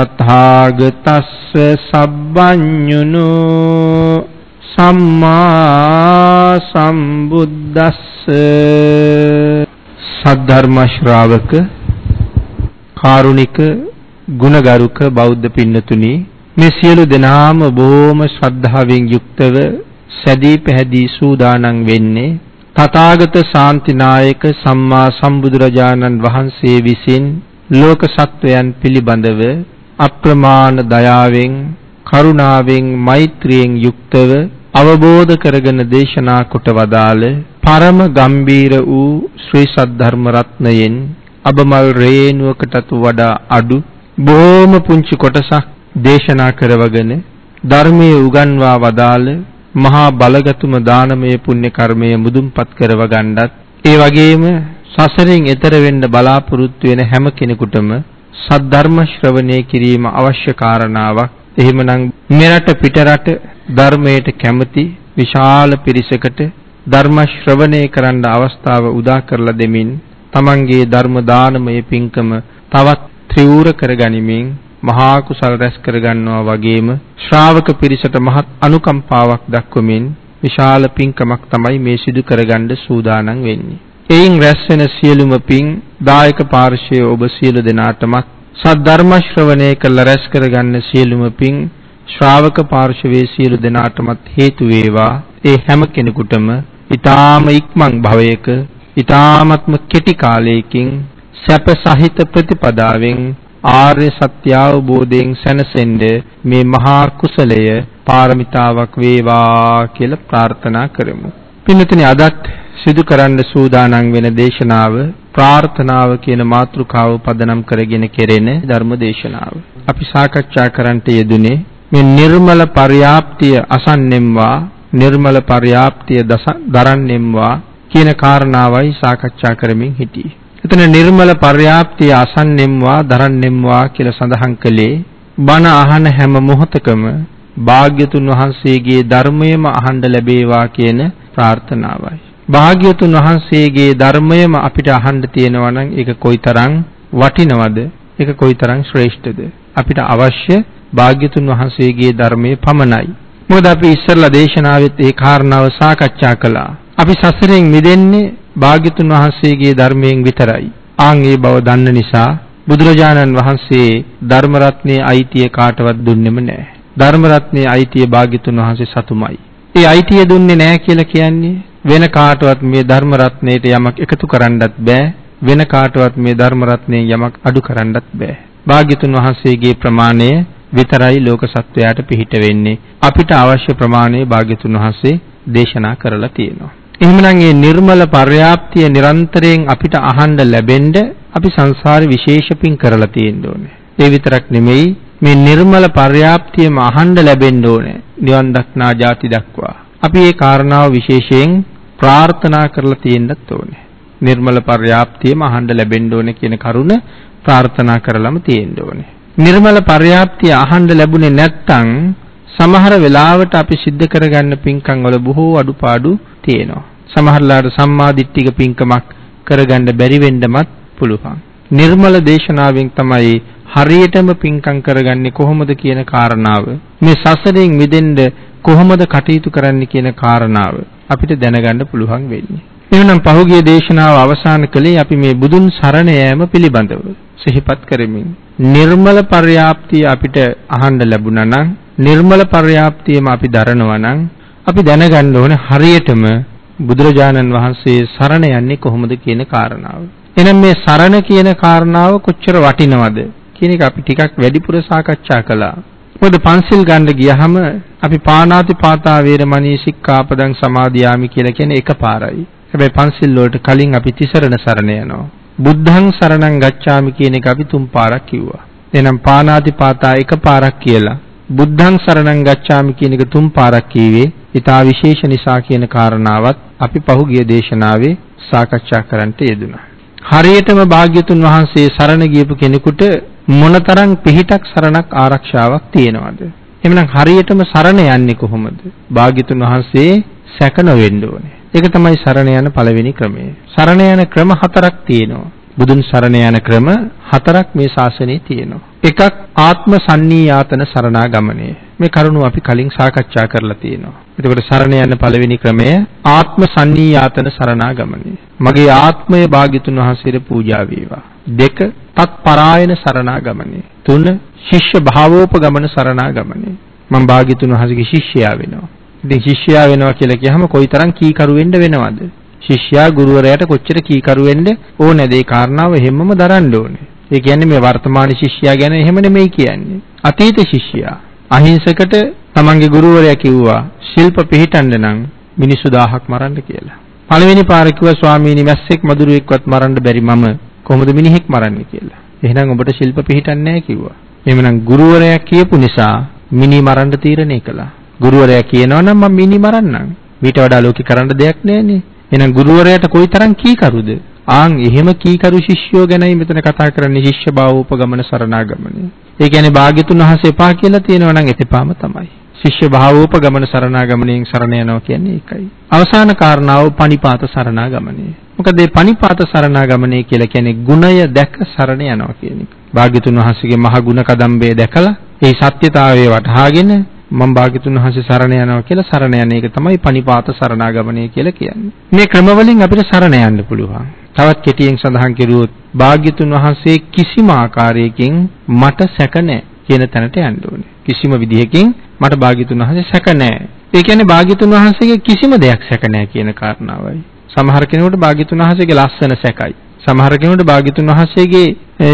තථාගතස්ස සබ්බඤුනු සම්මා සම්බුද්දස්ස සද්ධර්ම ශ්‍රාවක කාරුණික ගුණගරුක බෞද්ධ පින්නතුනි මේ සියලු දෙනාම බොහොම ශ්‍රද්ධාවෙන් යුක්තව සැදී පැහැදී සූදානම් වෙන්නේ තථාගත ශාන්තිනායක සම්මා සම්බුදුරජාණන් වහන්සේ විසින් ලෝක සත්වයන් පිළිබඳව අප්‍රමාණ දයාවෙන් කරුණාවෙන් මෛත්‍රියෙන් යුක්තව අවබෝධ කරගෙන දේශනා කොට වදාළ පරම ගම්බීර වූ ශ්‍රී සද්ධර්ම රත්නයෙන් අබමල් රේණුවකටත් වඩා අඩු බොහොම පුංචි කොටසක් දේශනා කරවගෙන ධර්මයේ උගන්වා වදාළ මහා බලගතුම දානමය පුණ්‍ය කර්මය මුදුන්පත් කරව ගන්නත් ඒ වගේම සසරින් එතර වෙන්න බලාපොරොත්තු වෙන හැම කෙනෙකුටම සද්ධර්ම ශ්‍රවණය කිරීම අවශ්‍ය කාරණාවක්. එහෙමනම් මෙරට පිටරට ධර්මයට කැමති විශාල පිරිසකට ධර්ම ශ්‍රවණය කරන්න අවස්ථාව උදා කරලා දෙමින් තමන්ගේ ධර්ම දානමය පින්කම තවත් ත්‍රිවූර කරගනිමින් මහා කුසල් රැස් කරගන්නවා වගේම ශ්‍රාවක පිරිසට මහත් අනුකම්පාවක් දක්වමින් විශාල පින්කමක් තමයි මේ සිදු කරගන්න සූදානම් වෙන්නේ. එයින් රැස් වෙන සියලුම පින් දායක පාර්ශ්වයේ ඔබ සියලු දෙනාටමත් සද්ධර්ම ශ්‍රවණය කළ රැස් කරගන්න සියලුම පින් ශ්‍රාවක පාර්ශවයේ සියලු දෙනාටමත් හේතු වේවා ඒ හැම කෙනෙකුටම ඊ타ම ඉක්මන් භවයක ඊ타මත්ම කෙටි කාලයකින් සැප සහිත ප්‍රතිපදාවෙන් ආර්ය සත්‍ය අවබෝධයෙන් සැනසෙන්න මේ මහා කුසලය පාරමිතාවක් වේවා කියලා ප්‍රාර්ථනා කරමු. පින්තුනි අදත් සිදු කරන්න සූදානම් වෙන දේශනාව ප්‍රාර්ථනාව කියන මාතෘකාව පදනම් කරගෙන කෙරෙන ධර්ම දේශනාව. අපි සාකච්ඡා කරන්නට යෙදුනේ මේ නිර්මල පර්යාප්තිය අසන්නෙම්වා නිර්මල පර්යාප්තිය දරන්නෙම්වා කියන කාරණාවයි සාකච්ඡා කරමින් හිටියේ. එතන නිර්මල පර්යාප්තිය අසන්නෙම්වා දරන්නෙම්වා කියලා සඳහන් කළේ බණ අහන හැම මොහොතකම භාග්‍යතුන් වහන්සේගේ ධර්මයම අහන්න ලැබේවා කියන ප්‍රාර්ථනාවයි. භාග්‍යතුන් වහන්සේගේ ධර්මයම අපිට අහන්න තියෙනවා නම් ඒක කොයිතරම් වටිනවද? ඒක කොයිතරම් ශ්‍රේෂ්ඨද? අපිට අවශ්‍ය භාග්‍යතුන් වහන්සේගේ ධර්මයේ පමණයි. මොකද අපි ඉස්සරලා දේශනාවෙත් ඒ කාරණාව සාකච්ඡා කළා. අපි සසරෙන් මිදෙන්නේ භාග්‍යතුන් වහන්සේගේ ධර්මයෙන් විතරයි. ආන් ඒ බව දන්න නිසා බුදුරජාණන් වහන්සේ ධර්ම රත්නයේ අයිතිය කාටවත් දුන්නෙම නැහැ. ධර්ම රත්නයේ අයිතිය භාග්‍යතුන් වහන්සේ සතුමයි. ඒ අයිතිය දුන්නේ නැහැ කියලා කියන්නේ වෙන කාටවත් මේ ධර්ම රත්නයේට යමක් එකතු කරන්නත් බෑ. වෙන කාටවත් මේ ධර්ම රත්නයෙන් යමක් අඩු කරන්නත් බෑ. භාග්‍යතුන් වහන්සේගේ ප්‍රමාණය විතරයි ලෝක සත්වයාට පිහිට වෙන්නේ. අපිට අවශ්‍ය ප්‍රමාණය භාග්‍යතුන් වහන්සේ දේශනා කරලා තියෙනවා. එහෙමනම් මේ නිර්මල පර්යාප්තිය නිරන්තරයෙන් අපිට අහන්න ලැබෙන්න අපි සංසාරේ විශේෂ පින් කරලා තියෙන්න ඕනේ. ඒ විතරක් නෙමෙයි මේ නිර්මල පර්යාප්තියම අහන්න ලැබෙන්න ඕනේ. නිවන් දක්නා ජාති දක්වා. අපි මේ කාරණාව විශේෂයෙන් ප්‍රාර්ථනා කරලා තියෙන්නත් ඕනේ. නිර්මල පර්යාප්තියම අහන්න ලැබෙන්න ඕනේ කියන කරුණ ප්‍රාර්ථනා කරලම තියෙන්න ඕනේ. නිර්මල පර්යාප්තිය අහන්න ලැබුණේ නැත්නම් සමහර වෙලාවට අපි සිද්ධ කරගන්න පින්කම් වල බොහෝ අඩුපාඩු තියෙනවා. සමහරලාට සම්මා දිට්ඨික පින්කමක් කරගන්න බැරි වෙන්නමත් පුළුවන්. නිර්මල දේශනාවෙන් තමයි හරියටම පින්කම් කරගන්නේ කොහොමද කියන කාරණාව මේ සසරෙන් මිදෙන්න කොහොමද කටයුතු කරන්න කියන කාරණාව අපිට දැනගන්න පුළුවන් වෙන්නේ. එහෙනම් පහුගිය දේශනාව අවසන් කළේ අපි මේ බුදුන් සරණ යාම පිළිබඳව සිහිපත් කරමින් නිර්මල පර්යාප්තිය අපිට අහන්න ලැබුණා නම් නිර්මල පර්යාප්තියම අපි දරනවා නම් අපි දැනගන්න ඕනේ හරියටම බුදුරජාණන් වහන්සේ සරණ යන්නේ කොහොමද කියන කාරණාව. එහෙනම් මේ සරණ කියන කාරණාව කොච්චර වටිනවද කියන එක අපි ටිකක් වැඩිපුර සාකච්ඡා කළා. මොකද පන්සිල් ගන්න ගියහම අපි පාණාති පාතා වේරමණී සික්ඛාපදං සමාදියාමි කියලා කියන්නේ එකපාරයි. හැබැයි පන්සිල් වලට කලින් අපි තිසරණ සරණ යනවා. බුද්ධං සරණං ගච්ඡාමි කියන එක අපි තුන් පාරක් කිව්වා. එහෙනම් පාණාති පාතා එකපාරක් කියලා බුද්ධං සරණං ගච්ඡාමි කියන එක තුන් පාරක් කීවේ ඊටා විශේෂ නිසා කියන කාරණාවත් අපි පහුගිය දේශනාවේ සාකච්ඡා කරන්නට යෙදුණා. හරියටම භාග්‍යතුන් වහන්සේ සරණ ගියපු කෙනෙකුට මොනතරම් පිහිටක් සරණක් ආරක්ෂාවක් තියෙනවද? එhmenan හරියටම සරණ යන්නේ කොහොමද? භාග්‍යතුන් වහන්සේ සැක නොවෙන්න ඕනේ. ඒක තමයි සරණ යන පළවෙනි ක්‍රමය. සරණ යන ක්‍රම හතරක් තියෙනවා. බුදුන් සරණ යන ක්‍රම හතරක් මේ ශාසනයේ තියෙනවා. එකක් ආත්ම සන්නියාතන සරණාගමනය. මේ කරුණු අපි කලින් සාකච්ඡා කරලා තියෙනවා. එතකොට සරණ යන පළවෙනි ක්‍රමය ආත්ම සන්නියාතන සරණාගමනය. මගේ ආත්මය භාග්‍යතුන් වහන්සේට පූජා වේවා. දෙක තත් පරායන සරණාගමනය. තුන ශිෂ්‍ය භාවෝපගමන සරණාගමනය. මම භාග්‍යතුන් වහන්සේගේ ශිෂ්‍යයා වෙනවා. ඉතින් ශිෂ්‍යයා වෙනවා කියලා කියහම කොයිතරම් කීකරු වෙන්න වෙනවද? ශිෂ්‍යයා ගුරුවරයාට කොච්චර කීකරු වෙන්න ඕනේද? ඒ කාරණාව හැමම දරන්න ඕනේ. ඒ කියන්නේ මේ වර්තමාන ශිෂ්‍යයා ගැන එහෙම නෙමෙයි කියන්නේ. අතීත ශිෂ්‍යයා අහිංසකට තමන්ගේ ගුරුවරයා කිව්වා ශිල්ප පිළිටන්න නම් මිනිස්සු 1000ක් මරන්න කියලා. පළවෙනි පාර කිව්වා ස්වාමීනි මැස්සෙක් මදුරුවෙක්වත් මරන්න බැරි මම කොහොමද මිනිහෙක් මරන්නේ කියලා. එහෙනම් ඔබට ශිල්ප පිළිටන්නේ නැහැ කිව්වා. එහෙමනම් ගුරුවරයා කියපු නිසා මිනි මරන්න තීරණය කළා. ගුරුවරයා කියනවා නම් මම මිනි මරන්නම්. මීට වඩා ලෝකේ කරන්න දෙයක් නැහැනේ. එහෙනම් ගුරුවරයාට කොයිතරම් කීකරුද? ආන් එහෙම කීකරු ශිෂ්‍යයෝ ගැනයි මෙතන කතා කරන්නේ ශිෂ්‍ය භාවෝපගමන සරණාගමනය. ඒ කියන්නේ භාග්‍යතුන් වහන්සේ එපා කියලා තියෙනවා නම් එතෙපාම තමයි. ශිෂ්‍ය භාවෝපගමන සරණාගමණයෙන් සරණ යනවා කියන්නේ ඒකයි. අවසාන කාරණාව පණිපාත සරණාගමනය. මොකද මේ පණිපාත සරණාගමනය කියලා කියන්නේ ගුණය දැක සරණ යනවා කියන එක. භාග්‍යතුන් වහන්සේගේ මහ ගුණ කදම්බේ දැකලා ඒ සත්‍යතාවය වටහාගෙන මම භාග්‍යතුන් වහන්සේ සරණ යනවා කියලා සරණ යන එක තමයි පණිපාත සරණාගමනය කියලා කියන්නේ. මේ ක්‍රමවලින් අපිට සරණ යන්න පුළුවන්. තවත් කෙටියෙන් සඳහන් කෙරුවොත් භාග්‍යතුන් වහන්සේ කිසිම ආකාරයකින් මට සැක නැහැ කියන තැනට යන්න ඕනේ. කිසිම විදිහකින් මට භාග්‍යතුන් වහන්සේ සැක නැහැ. ඒ කියන්නේ භාග්‍යතුන් වහන්සේගේ කිසිම දෙයක් සැක නැහැ කියන කාරණාවයි. සමහර කෙනෙකුට භාග්‍යතුන් වහන්සේගේ ලස්සන සැකයි. සමහර කෙනෙකුට භාග්‍යතුන් වහන්සේගේ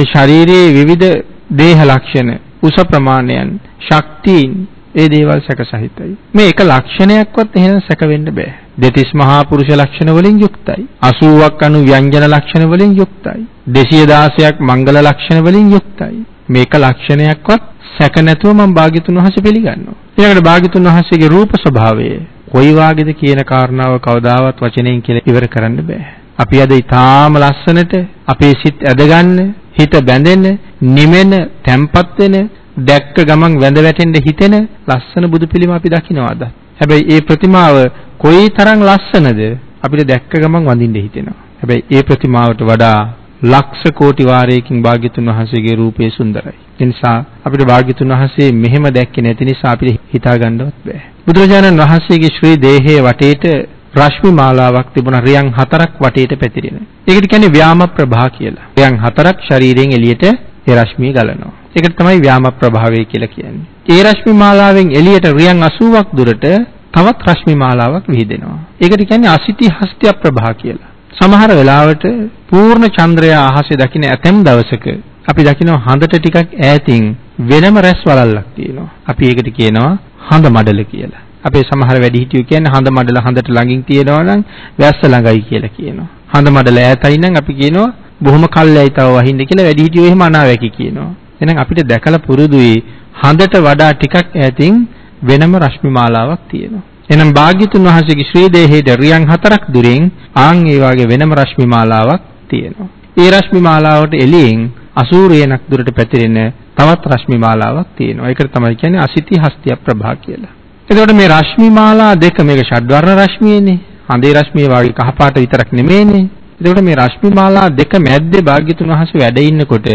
ශරීරයේ විවිධ දේහ ලක්ෂණ, උස ප්‍රමාණයන්, ශක්තියින් ඒ දේවල් සැක සහිතයි. මේ එක ලක්ෂණයක්වත් එහෙනම් සැක වෙන්න බෑ. දෙතිස් මහා පුරුෂ ලක්ෂණ වලින් යුක්තයි. 80ක් අනු ව්‍යංජන ලක්ෂණ වලින් යුක්තයි. 216ක් මංගල ලක්ෂණ වලින් යුක්තයි. මේක ලක්ෂණයක්වත් සැක නැතුව මම භාග්‍යතුන් වහන්සේ පිළිගන්නවා. ඊළඟට භාග්‍යතුන් වහන්සේගේ රූප ස්වභාවය කොයි වාගේද කියන කාරණාව කවදාවත් වචනයෙන් කියලා ඉවර කරන්න බෑ. අපි අද ඊටාම ලස්සනට අපේ සිත් ඇදගන්න, හිත බැඳෙන, නිමෙන, තැම්පත් වෙන, දැක්ක ගමන් වැඳ වැටෙන්න හිතෙන ලස්සන බුදු පිළිම අපි දකින්නවාද? හැබැයි ඒ ප්‍රතිමාව කොයිතරම් ලස්සනද අපිට දැක්ක ගමන් වඳින්න හිතෙනවා. හැබැයි ඒ ප්‍රතිමාවට වඩා ලක්ෂ කෝටි වාරයකින් භාග්‍යතුන් වහන්සේගේ රූපය සුන්දරයි. ඒ නිසා අපිට භාග්‍යතුන් වහන්සේ මෙහෙම දැක්කේ නැති නිසා අපිට හිතා ගන්නවත් බෑ. බුදුරජාණන් වහන්සේගේ ශ්‍රී දේහයේ වටේට රශ්මි මාලාවක් තිබුණා රියන් හතරක් වටේට පැතිරෙන. ඒකට කියන්නේ ව්‍යාම ප්‍රභා කියලා. රියන් හතරක් ශරීරයෙන් එළියට ඒ රශ්මිය ගලනවා. ඒකට තමයි ව්‍යාම ප්‍රභාවය කියලා කියන්නේ. ඒ රශ්මි මාලාවෙන් එළියට රියන් 80ක් දුරට තවත් රශ්මි මාලාවක් විහිදෙනවා. ඒකට කියන්නේ අසිති හස්ත්‍ය ප්‍රභා කියලා. සමහර වෙලාවට පූර්ණ චන්ද්‍රය අහසේ දකින්න ඇතැම් දවසක අපි දකිනවා හඳට ටිකක් ඈතින් වෙනම රැස් වලල්ලක් තියෙනවා. අපි ඒකට කියනවා හඳ මඩල කියලා. අපේ සමහර වැඩිහිටියෝ කියන්නේ හඳ මඩල හඳට ළඟින් තියෙනවා නම් වැස්ස ළඟයි කියලා කියනවා. හඳ මඩල ඈතයි නම් අපි කියනවා බොහොම කල්යයි තව වහින්න කියලා වැඩිහිටියෝ එහෙම අනාවැකි කියනවා. එහෙනම් අපිට දැකලා පුරුදුයි හඳට වඩා ටිකක් ඈතින් වෙනම රශ්මි මාලාවක් තියෙනවා. එහෙනම් භාග්‍යතුන් වහන්සේගේ ශ්‍රී දේහයේ රියන් හතරක් දුරින් ආන් ඒ වාගේ වෙනම රශ්මි මාලාවක් තියෙනවා. ඒ රශ්මි මාලාවට එළියෙන් අසූරේනක් දුරට පැතිරෙන තවත් රශ්මි මාලාවක් තියෙනවා. ඒකට තමයි කියන්නේ අසිති හස්තිය ප්‍රභා කියලා. එතකොට මේ රශ්මි මාලා දෙක මේක ෂඩ්වර්ණ රශ්මියනේ. හඳේ රශ්මිය වාගේ කහපාට විතරක් නෙමෙයිනේ. එතකොට මේ රශ්මි මාලා දෙක මැද්දේ භාග්‍යතුන් වහන්සේ වැඩ ඉන්නකොට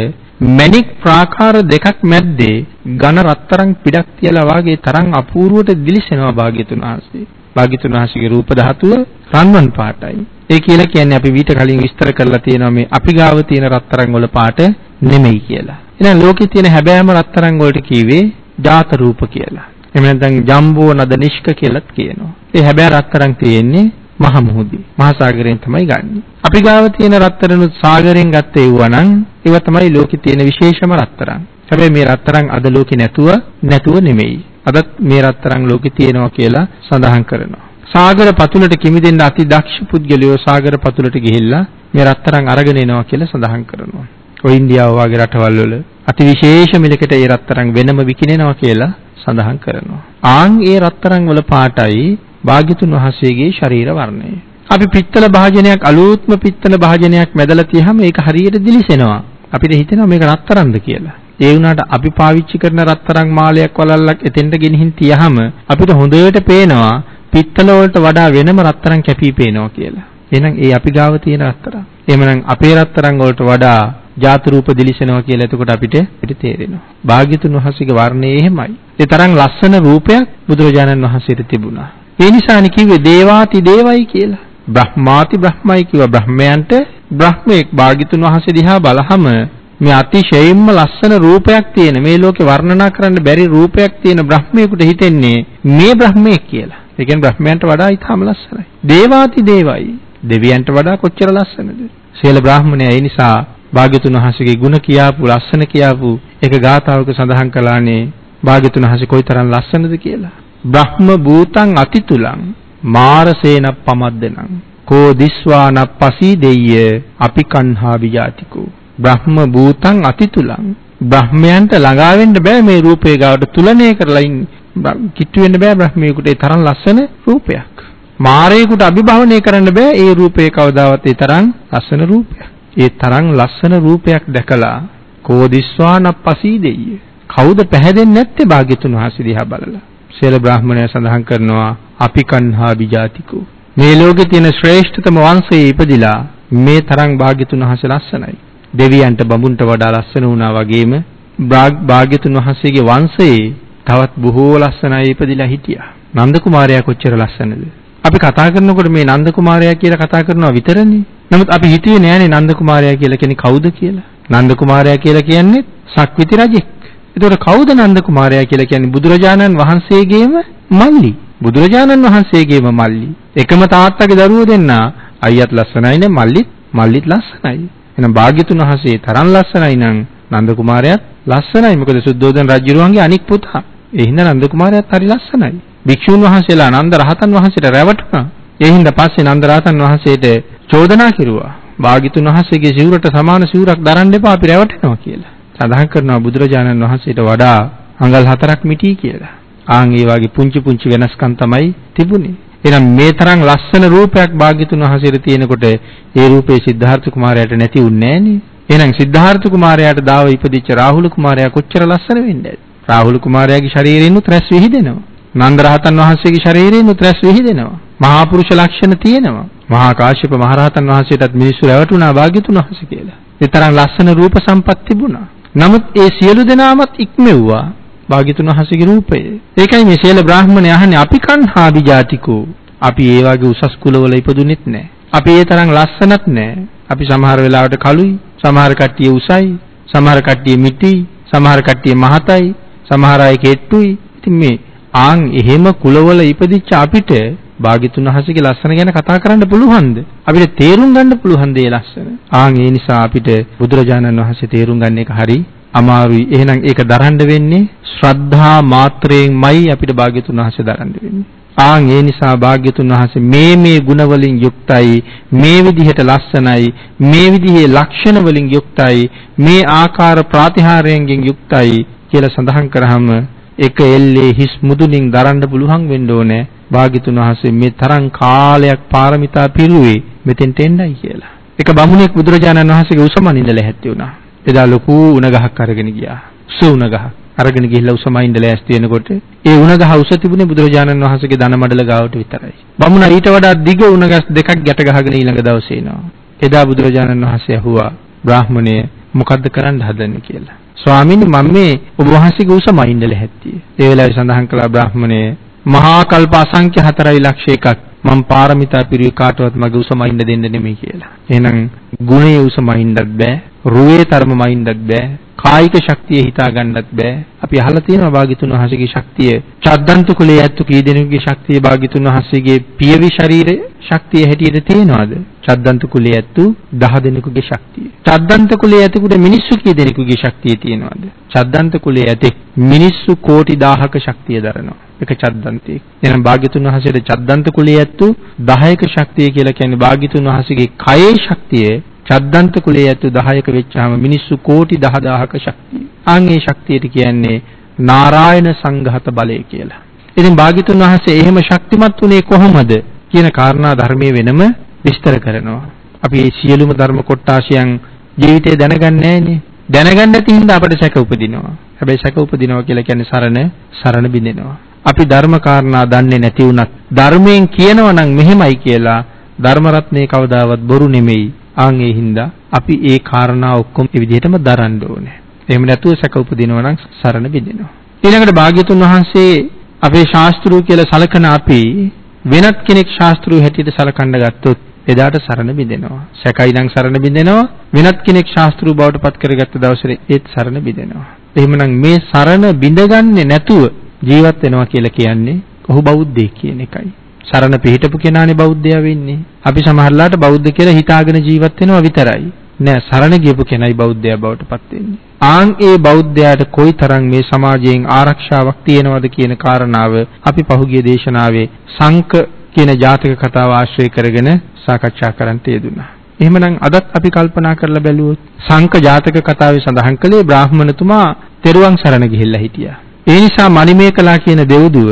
මණික් ප්‍රාකාර දෙකක් මැද්දේ ඝන රත්තරන් පිටක් තියලා වාගේ තරම් අපූර්වට දිලිසෙනවා භාග්‍යතුන් වහන්සේ. භාග්‍යතුන් වහන්සේගේ රූප ධාතුව රන්වන් පාටයි. ඒ කියලා කියන්නේ අපි ඊට කලින් විස්තර කරලා තියෙනවා මේ අපි ගාව තියෙන රත්තරන් වල පාට නෙමෙයි කියලා. එහෙනම් ලෝකේ තියෙන හැබෑම රත්තරන් වලට කියවේ ජාත රූප කියලා. එහෙම නැත්නම් ජම්බෝ නද නිෂ්ක කියලාත් කියනවා. ඒ හැබෑ රත්තරන් තියෙන්නේ මහ මුහුදේ. මහා සාගරයෙන් තමයි ගන්නෙ. අපි ගාව තියෙන රත්තරනුත් සාගරයෙන් ගත්ත ඒවා නම් ඒවා තමයි ලෝකේ තියෙන විශේෂම රත්තරන්. හැබැයි මේ රත්තරන් අද ලෝකේ නැතුව නැතුව නෙමෙයි. අදත් මේ රත්තරන් ලෝකේ තියෙනවා කියලා සඳහන් කරනවා. සාගර පතුලට කිමිදෙන්න අති දක්ෂ පුද්ගලයෝ සාගර පතුලට ගිහිල්ලා මේ රත්තරන් අරගෙන එනවා කියලා සඳහන් කරනවා. ඔය ඉන්දියාව වගේ රටවල් වල අති විශේෂ මිලකට ඒ රත්තරන් වෙනම විකිනෙනවා කියලා සඳහන් කරනවා. ආන් ඒ රත්තරන් වල පාටයි භාග්‍යතුන් වහන්සේගේ ශරීර වර්ණය. අපි පිත්තල භාජනයක් අලුත්ම පිත්තල භාජනයක් මැදලා තියහම ඒක හරියට දිලිසෙනවා. අපිට හිතෙනවා මේක රත්තරන්ද කියලා. ඒ වුණාට අපි පාවිච්චි කරන රත්තරන් මාලයක් වලල්ලක් එතෙන්ට ගෙනihin තියහම අපිට හොඳට පේනවා පිත්තල වලට වඩා වෙනම රත්තරන් කැපී පේනවා කියලා. එහෙනම් ඒ අපි ගාව තියෙන රත්තරන්. එහෙමනම් අපේ රත්තරන් වලට වඩා ජාත රූප දිලිසෙනවා කියලා එතකොට අපිට පිට තේරෙනවා. භාග්‍යතුන් වහන්සේගේ වර්ණය එහෙමයි. ඒ තරම් ලස්සන රූපයක් බුදුරජාණන් වහන්සේට තිබුණා. ඒ නිසානේ කිව්වේ දේවාති දේවයි කියලා. බ්‍රහ්මාති බ්‍රහ්මයි කිව්වා බ්‍රහ්මයන්ට බ්‍රහ්මෙක් භාග්‍යතුන් වහන්සේ දිහා බලහම මේ අතිශයින්ම ලස්සන රූපයක් තියෙන මේ ලෝකේ වර්ණනා කරන්න බැරි රූපයක් තියෙන බ්‍රහ්මයෙකුට හිතෙන්නේ මේ බ්‍රහ්මයෙක් කියලා. ඒ කියන්නේ බ්‍රහ්මයන්ට වඩා ඊටම ලස්සනයි. දේවාති දේවයි. දෙවියන්ට වඩා කොච්චර ලස්සනද? සියලු බ්‍රාහ්මණය ඒ නිසා භාග්‍යතුන් වහන්සේගේ ගුණ කියාපු ලස්සන කියාපු එක ගාථාවක සඳහන් කළානේ භාග්‍යතුන් වහන්සේ කොයිතරම් ලස්සනද කියලා. බ්‍රහ්ම භූතං අතිතුලං මාරසේන පමද්දනං කෝ දිස්වාන පසී දෙය්‍ය අපි කන්හා විජාතිකෝ. බ්‍රහ්ම භූතං අතිතුලං බ්‍රහ්මයන්ට ළඟා වෙන්න බෑ මේ රූපේ ගාවට තුලණය කරලා කිට්ටු වෙන්න බෑ බ්‍රහ්මියෙකුට ඒ තරම් ලස්සන රූපයක්. මාරේකට අභිභවනය කරන්න බෑ ඒ රූපේ කවදාවත් ඒ තරම් ලස්සන රූපයක්. ඒ තරම් ලස්සන රූපයක් දැකලා කෝදිස්වාන පසීදෙය. කවුද පැහැදෙන්නේ නැත්තේ භාග්‍යතුන් වහන්සේ දිහා බලලා. ශේල බ්‍රාහ්මණය සඳහන් කරනවා අපි කන්හා විජාතිකෝ. මේ ලෝකේ තියෙන ශ්‍රේෂ්ඨතම වංශයේ ඉපදිලා මේ තරම් භාග්‍යතුන් වහන්සේ ලස්සනයි. දෙවියන්ට බඹුන්ට වඩා ලස්සන වුණා වගේම භාග්‍යතුන් වහන්සේගේ වංශයේ තවත් බොහෝ ලස්සනයි ඉපදිලා හිටියා. නන්ද කුමාරයා කොච්චර ලස්සනද? අපි කතා කරනකොට මේ නන්ද කුමාරයා කියලා කතා කරනවා විතරනේ. නමුත් අපි හිතුවේ නෑනේ නන්ද කුමාරයා කියලා කියන්නේ කවුද කියලා. නන්ද කුමාරයා කියලා කියන්නේ සක්විති රජෙක්. ඒතකොට කවුද නන්ද කුමාරයා කියලා කියන්නේ බුදුරජාණන් වහන්සේගේම මල්ලි. බුදුරජාණන් වහන්සේගේම මල්ලි. එකම තාත්තගේ දරුවෝ දෙන්නා අයියත් ලස්සනයි නේ මල්ලිත් මල්ලිත් ලස්සනයි. එහෙනම් භාග්‍යතුන් වහන්සේ තරම් ලස්සනයි නම් නන්ද කුමාරයාත් ලස්සනයි. මොකද සුද්ධෝදන රජුරුවන්ගේ අනික් පුතා. ඒ හින්දා නන්ද කුමාරයාත් හරි ලස්සනයි. භික්ෂුන් වහන්සේලා නන්ද රහතන් වහන්සේට රැවටුණා. ඒ හින්දා පස්සේ නන්ද රහතන් වහන්සේට චෝදනා කෙරුවා. භාග්‍යතුන් වහන්සේගේ සිවුරට සමාන සිවුරක් දරන්න එපා අපි රැවටෙනවා කියලා. සඳහන් කරනවා බුදුරජාණන් වහන්සේට වඩා අඟල් හතරක් මිටි කියලා. ආන් ඒ වගේ පුංචි පුංචි වෙනස්කම් තමයි තිබුණේ. එහෙනම් මේ තරම් ලස්සන රූපයක් භාග්‍යතුන් වහන්සේට තියෙනකොට ඒ රූපේ සිද්ධාර්ථ කුමාරයාට නැති උන්නේ නෑනේ. එහෙනම් සිද්ධාර්ථ කුමාරයාට දාව ඉපදිච්ච රාහුල කුමාරයා කොච්චර ලස්සන වෙන්නේද? රාහුල කුමාරයාගේ ශරීරයෙන්ුත් රැස් විහිදෙනවා. නන්ද රහතන් වහන්සේගේ ශරීරයෙන්ුත් රැස් විහිදෙනවා. මහා පුරුෂ ලක්ෂණ තියෙනවා. මහා කාශ්‍යප මහරහතන් වහන්සේටත් මිනිස්සු රැවටුණා භාග්‍යතුන් වහන්සේ කියලා. ඒ තරම් ලස්සන රූප සම්පත් තිබුණා. නමුත් ඒ සියලු දෙනාමත් ඉක්මෙව්වා භාග්‍යතුන් වහන්සේගේ රූපය. ඒකයි මේ ශේල බ්‍රාහ්මණය අහන්නේ අපි කන්හා විජාතිකෝ. අපි ඒ වගේ උසස් කුලවල ඉපදුනෙත් නැහැ. අපි ඒ තරම් ලස්සනත් නැහැ. අපි සමහර වෙලාවට කළුයි, සමහර කට්ටිය උසයි, සමහර කට්ටිය මිටි, සමහර කට්ටිය මහතයි, සමහර අය කෙට්ටුයි. ඉතින් මේ ආන් එහෙම කුලවල ඉපදිච්ච අපිට භාග්‍යතුන් වහන්සේගේ ලස්සන ගැන කතා කරන්න පුළුවන්ද? අපිට තේරුම් ගන්න පුළුවන්ද ඒ ලස්සන? ආන් ඒ නිසා අපිට බුදුරජාණන් වහන්සේ තේරුම් ගන්න එක හරි අමාරුයි. එහෙනම් ඒක දරන්න වෙන්නේ ශ්‍රද්ධා මාත්‍රයෙන්මයි අපිට භාග්‍යතුන් වහන්සේ දරන්න වෙන්නේ. ආන් ඒ නිසා භාග්‍යතුන් වහන්සේ මේ මේ ගුණ වලින් යුක්තයි මේ විදිහට ලස්සනයි මේ විදිහේ ලක්ෂණ වලින් යුක්තයි මේ ආකාර ප්‍රාතිහාරයෙන් යුක්තයි කියලා සඳහන් කරාම එක එල්ලේ හිස් මුදුනින් දරන්න පුළුවන් වෙන්න ඕනේ භාග්‍යතුන් වහන්සේ මේ තරම් කාලයක් පාරමිතා පිරුවේ මෙතෙන්ට එන්නයි කියලා. එක බමුණෙක් බුදුරජාණන් වහන්සේගේ උසමනින්දලා හැත්ති වුණා. එදා ලොකු උණ ගහක් අරගෙන ගියා. උස උණ ගහ. අරගෙන ගිහිල්ලා උසමයින්දලා ඇස් තියෙනකොට ඒ උණ ගහ උස තිබුණේ බුදුරජාණන් වහන්සේගේ දන මඩල ගාවට විතරයි. බමුණා ඊට වඩා දිග උණ ගස් දෙකක් ගැට ගහගෙන ඊළඟ දවසේ එනවා. එදා බුදුරජාණන් වහන්සේ අහුවා බ්‍රාහ්මණය මොකද්ද කරන්න හදන්නේ කියලා. ස්වාමීනි මම මේ ඔබ වහන්සේගේ උසමයින්දලා හැත්තියේ. ඒ වෙලාවේ සඳහන් කළා බ්‍රාහ්මණය මහා කල්ප අසංඛ්‍ය 4 ලක්ෂ එකක් මම පාරමිතා පිරුවේ කාටවත් මගේ උසමයින්ද දෙන්න නෙමෙයි කියලා. එහෙනම් ගුණයේ උසමයින්දත් බෑ, රුවේ තරමමයින්දත් බෑ, කායික ශක්තිය හිතා ගන්නත් බෑ. අපි අහලා තියෙනවා භාග්‍යතුන් වහන්සේගේ ශක්තිය. චද්දන්ත කුලයේ ඇත්තු කී දෙනෙකුගේ ශක්තිය භාග්‍යතුන් වහන්සේගේ පියවි ශරීරයේ ශක්තිය හැටියට තියෙනවද? චද්දන්ත කුලයේ ඇත්තු 10 දෙනෙකුගේ ශක්තිය. චද්දන්ත කුලයේ ඇතුකුට මිනිස්සු කී දෙනෙකුගේ ශක්තිය තියෙනවද? චද්දන්ත කුලයේ ඇතෙක් මිනිස්සු කෝටි 1000ක ශක්තිය දරනවා. එක චද්දන්තේ. එහෙනම් භාග්‍යතුන් වහන්සේට චද්දන්ත කුලයේ ඇත්තු 10ක ශක්තිය කියලා කියන්නේ භාග්‍යතුන් වහන්සේගේ කයේ ශක්තිය චද්දන්ත කුලයේ ඇතු 10ක වෙච්චාම මිනිස්සු කෝටි 10000ක ශක්තිය. ආන් ඒ ශක්තියට කියන්නේ නාරායන සංඝාත බලය කියලා. ඉතින් භාග්‍යතුන් වහන්සේ එහෙම ශක්තිමත් උනේ කොහොමද කියන කාරණා ධර්මයේ වෙනම විස්තර කරනවා. අපි මේ සියලුම ධර්ම කොටාසියන් ජීවිතේ දැනගන්නේ නැහනේ. දැනගන්න නැති හින්දා අපිට සැක උපදිනවා. හැබැයි සැක උපදිනවා කියලා කියන්නේ සරණ සරණ බිඳිනවා. අපි ධර්ම කාරණා දන්නේ නැති වුණත් ධර්මයෙන් කියනවා නම් මෙහෙමයි කියලා ධර්ම රත්නේ කවදාවත් බොරු නෙමෙයි. ආන් ඒ හින්දා අපි ඒ කාරණා ඔක්කොම මේ විදිහටම දරන්න ඕනේ. එහෙම නැතුව සැක උපදිනවා නම් සරණ බෙදෙනවා. ඊළඟට භාග්‍යතුන් වහන්සේ අපේ ශාස්ත්‍රූ කියලා සලකන අපි වෙනත් කෙනෙක් ශාස්ත්‍රූ හැටියට සලකන්න ගත්තොත් එදාට සරණ බිඳෙනවා. සැකයි නම් සරණ බිඳෙනවා. වෙනත් කෙනෙක් ශාස්ත්‍රූ බවට පත් කරගත්ත දවසේ ඒත් සරණ බිඳෙනවා. එහෙමනම් මේ සරණ බිඳගන්නේ නැතුව ජීවත් වෙනවා කියලා කියන්නේ ඔහු බෞද්ධයෙක් කියන එකයි. සරණ පිහිටපු කෙනානේ බෞද්ධයා වෙන්නේ. අපි සමහරලාට බෞද්ධ කියලා හිතාගෙන ජීවත් වෙනවා විතරයි. නෑ සරණ ගියපු කෙනයි බෞද්ධයා බවට පත් වෙන්නේ. ආන් ඒ බෞද්ධයාට කොයිතරම් මේ සමාජයෙන් ආරක්ෂාවක් තියෙනවද කියන කාරණාව අපි පහුගිය දේශනාවේ සංක කියන ජාතක කතාව ආශ්‍රය කරගෙන සාකච්ඡා කරන්නට යෙදුණා. එහෙමනම් අදත් අපි කල්පනා කරලා බැලුවොත් සංක ජාතක කතාවේ සඳහන් කළේ බ්‍රාහ්මණතුමා තෙරුවන් සරණ ගිහිල්ලා හිටියා. ඒ නිසා මණිමේකලා කියන දෙව්දුව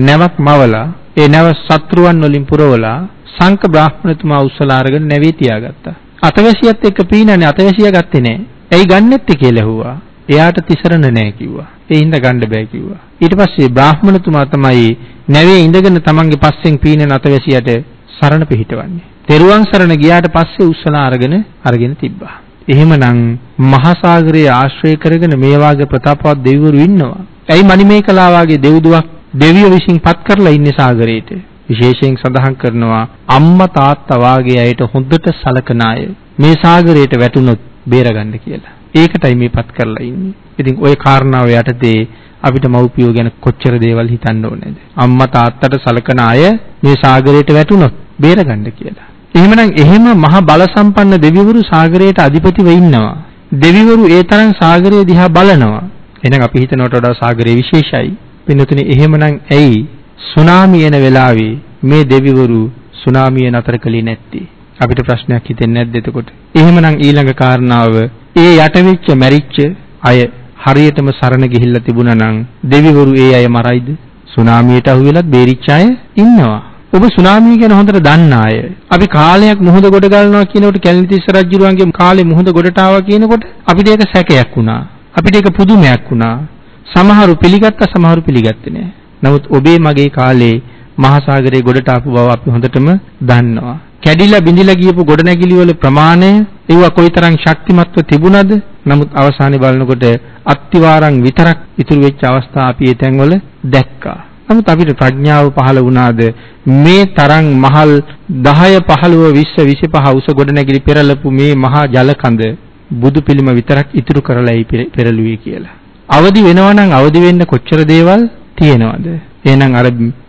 නැවක් මවලා ඒ නැව සත්‍රුවන් වලින් පුරවලා සංක බ්‍රාහ්මණතුමා උස්සලා අරගෙන නැවේ තියාගත්තා. අතවැසියත් එක්ක පීනන්නේ අතවැසියා ගත්තේ නෑ. ඇයි ගන්නෙත් කියලා ඇහුවා. එයාට තිසරණ නෑ කිව්වා. ඒ හින්දා ගන්න බෑ කිව්වා. ඊට පස්සේ බ්‍රාහ්මණතුමා තමයි නැවේ ඉඳගෙන තමන්ගේ පස්සෙන් පීනන අතවැසියට සරණ පිහිටවන්නේ. තෙරුවන් සරණ ගියාට පස්සේ උස්සලා අරගෙන අරගෙන තිබ්බා. එහෙමනම් මහසાગරයේ ආශ්‍රය කරගෙන මේ වාගේ ප්‍රතාපවත් දෙවිවරු ඉන්නවා. ඇයි මණිමේකලා වාගේ දෙව්දුවක් දෙවියෝ විසින් පත් කරලා ඉන්නේ සාගරේට? විශේෂයෙන් සඳහන් කරනවා අම්මා තාත්තා වාගේ අයට හොඳට සලකන අය මේ සාගරයට වැටුනොත් බේරගන්න කියලා. ඒකටයි මේ පත් කරලා ඉන්නේ. ඉතින් ওই කාරණාව යටතේ අපිට මව්පියෝ ගැන කොච්චර දේවල් හිතන්න ඕනේද? අම්මා තාත්තට සලකන අය මේ සාගරයට වැටුනොත් බේරගන්න කියලා. එහෙමනම් එහෙම මහ බල සම්පන්න දෙවිවරු සාගරයට අධිපතිව ඉන්නවා. දෙවිවරු ඒ තරම් සාගරය දිහා බලනවා. එහෙනම් අපි හිතනවට වඩා සාගරය විශේෂයි. පින්නතුනි එහෙමනම් ඇයි සුනාමි එන වෙලාවේ මේ දෙවිවරු සුනාමිය නතර කළේ නැත්තේ? අපිට ප්‍රශ්නයක් හිතෙන්නේ නැද්ද එතකොට? එහෙමනම් ඊළඟ කාරණාව ඒ යටවෙච්ච මැරිච්ච අය හරියටම සරණ ගිහිල්ලා තිබුණා නම් දෙවිවරු ඒ අය මරයිද? සුනාමියට අහු වෙලත් බේරිච්ච අය ඉන්නවා. ඔබ සුනාමිය ගැන හොඳට දන්න අය. අපි කාලයක් මුහුද ගොඩ ගලනවා කියනකොට කැලණිතිස්ස රජුරුවන්ගේ කාලේ මුහුද ගොඩට ආවා කියනකොට අපිට ඒක සැකයක් වුණා. අපිට ඒක පුදුමයක් වුණා. සමහරු පිළිගත්තා සමහරු පිළිගත්තේ නැහැ. නමුත් ඔබේ මගේ කාලේ මහා සාගරයේ ගොඩට ආපු බව අපි හොඳටම දන්නවා. කැඩිලා බිඳිලා ගියපු ගොඩනැගිලි වල ප්‍රමාණය ඒවා කොයිතරම් ශක්තිමත්ව තිබුණද? නමුත් අවසානයේ බලනකොට අත්තිවාරම් විතරක් ඉතුරු වෙච්ච අවස්ථා අපි ඒ තැන්වල දැක්කා. නමුත් අපිට ප්‍රඥාව පහළ වුණාද මේ තරම් මහල් 10 15 20 25 උස ගොඩනැගිලි පෙරලපු මේ මහා ජල කඳ බුදු පිළිම විතරක් ඉතුරු කරලායි පෙරළුවේ කියලා. අවදි වෙනවා නම් අවදි වෙන්න කොච්චර දේවල් තියෙනවද? එහෙනම් අර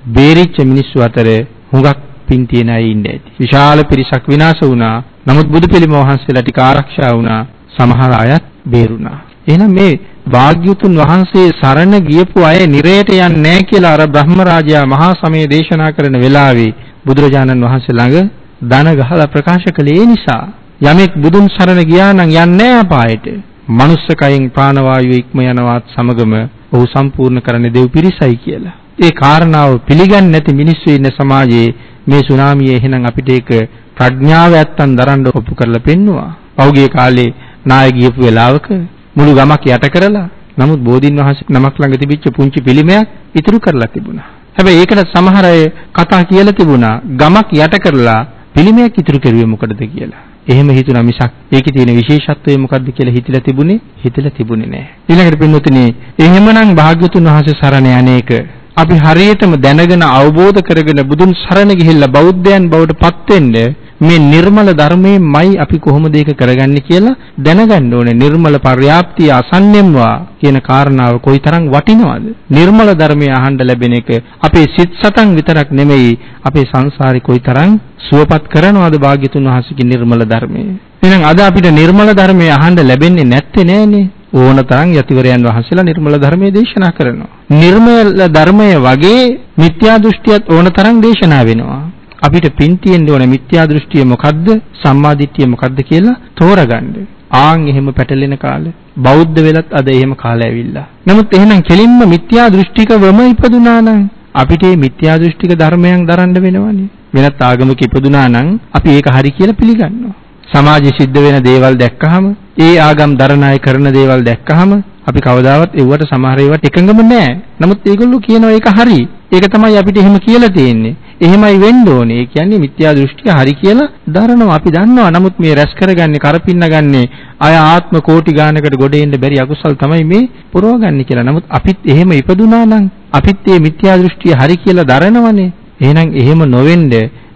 බේරිච්ච මිනිස්සු අතර හුඟක් පින් තියෙන අය ඉන්නේ ඇති. විශාල පිරිසක් විනාශ වුණා. නමුත් බුදු පිළිම වහන්සේලා ටික ආරක්ෂා වුණා. සමහර අයත් බේරුණා. එහෙනම් මේ වාග්යතුන් වහන්සේ සරණ ගියපු අය නිරයට යන්නේ නැහැ කියලා අර බ්‍රහ්මරාජයා මහා සමය දේශනා කරන වෙලාවේ බුදුරජාණන් වහන්සේ ළඟ දන ගහලා ප්‍රකාශ කළේ නිසා යමෙක් බුදුන් සරණ ගියා නම් යන්නේ නැහැ අපායට. මනුස්ස කයෙන් ප්‍රාණවායුව ඉක්ම යනවත් සමගම ඔහු සම්පූර්ණ කරන්නේ දෙව් පිරිසයි කියලා. ඒ කාරණාව පිළිගන්නේ නැති මිනිස්සු ඉන්න සමාජයේ මේ සුනාමිය එහෙනම් අපිට ඒක ප්‍රඥාව ඇත්තන් දරන්න ඔප්පු කරලා පෙන්නවා. පෞගේ කාලේ නාය ගියපු වෙලාවක මුළු ගමක් යට කරලා නමුත් බෝධින් වහන්සේ නමක් ළඟ තිබිච්ච පුංචි පිළිමයක් ඉතුරු කරලා තිබුණා. හැබැයි ඒකට සමහර අය කතා කියලා තිබුණා ගමක් යට කරලා පිළිමයක් ඉතුරු කරුවේ මොකටද කියලා. එහෙම හිතුණා මිසක් ඒකේ තියෙන විශේෂත්වය මොකද්ද කියලා හිතලා තිබුණේ හිතලා තිබුණේ නැහැ. ඊළඟට පින්වතුනි එහෙමනම් භාග්‍යතුන් වහන්සේ සරණ යන්නේක අපි හරියටම දැනගෙන අවබෝධ කරගෙන බුදුන් සරණ ගිහිල්ලා බෞද්ධයන් බවට පත් වෙන්න මේ නිර්මල ධර්මයෙන්මයි අපි කොහොමද ඒක කරගන්නේ කියලා දැනගන්න ඕනේ. නිර්මල පර්යාප්තිය අසන්නෙම්වා කියන කාරණාව කොයිතරම් වටිනවද? නිර්මල ධර්මය අහන්න ලැබෙන එක අපේ සිත් සතන් විතරක් නෙමෙයි අපේ සංසාරේ කොයිතරම් සුවපත් කරනවද භාග්‍යතුන් වහන්සේගේ නිර්මල ධර්මය. එහෙනම් අද අපිට නිර්මල ධර්මය අහන්න ලැබෙන්නේ නැත්තේ නෑනේ. ඕනතරම් යතිවරයන් වහන්සේලා නිර්මල ධර්මයේ දේශනා කරනවා. නිර්මල ධර්මය වගේ මිත්‍යා දෘෂ්ටියත් ඕනතරම් දේශනා වෙනවා. අපිට පින් තියෙන්න ඕන මිත්‍යා දෘෂ්ටිය මොකද්ද සම්මා දිට්ඨිය මොකද්ද කියලා තෝරගන්න. ආන් එහෙම පැටලෙන කාලේ බෞද්ධ වෙලත් අද එහෙම කාලය ඇවිල්ලා. නමුත් එහෙනම් කෙලින්ම මිත්‍යා දෘෂ්ටිකවම ඉපදුනා නම් අපිට මේ මිත්‍යා දෘෂ්ටික ධර්මයන් දරන්න වෙනවනේ. වෙනත් ආගමක ඉපදුනා නම් අපි ඒක හරි කියලා පිළිගන්නවා. සමාජයේ සිද්ධ වෙන දේවල් දැක්කහම ඒ ආගම් දරන අය කරන දේවල් දැක්කහම අපි කවදාවත් ඒවට සමහර ඒවාට එකඟම නැහැ. නමුත් ඒගොල්ලෝ කියනවා ඒක හරි. ඒක තමයි අපිට එහෙම කියලා තියෙන්නේ. එහෙමයි වෙන්න ඕනේ. ඒ කියන්නේ මිත්‍යා දෘෂ්ටිය හරි කියලා දරනවා. අපි දන්නවා. නමුත් මේ රැස් කරගන්නේ කරපින්නගන්නේ අය ආත්ම කෝටි ගානකට ගොඩ එන්න බැරි අකුසල් තමයි මේ පුරවගන්නේ කියලා. නමුත් අපිත් එහෙම ඉපදුනා නම් අපිත් මේ මිත්‍යා දෘෂ්ටිය හරි කියලා දරනවනේ. එහෙනම් එහෙම නොවෙන්න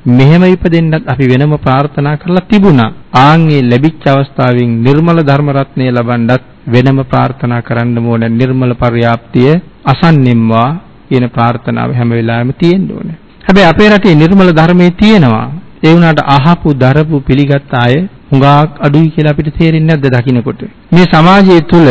මෙහෙම ඉපදෙන්නත් අපි වෙනම ප්‍රාර්ථනා කරලා තිබුණා. ආන්ගේ ලැබිච්ච අවස්ථාවෙන් නිර්මල ධර්ම රත්නය ලබන්නත් වෙනම ප්‍රාර්ථනා කරන්න ඕන නිර්මල පර්යාප්තිය අසන්නෙම්වා කියන ප්‍රාර්ථනාව හැම වෙලාවෙම තියෙන්න ඕනේ. හැබැයි අපේ රටේ නිර්මල ධර්මයේ තියෙනවා. ඒ වුණාට අහපු දරපු පිළිගත් අය හුඟක් අඩුයි කියලා අපිට තේරෙන්නේ නැද්ද දකින්නකොට? මේ සමාජය තුල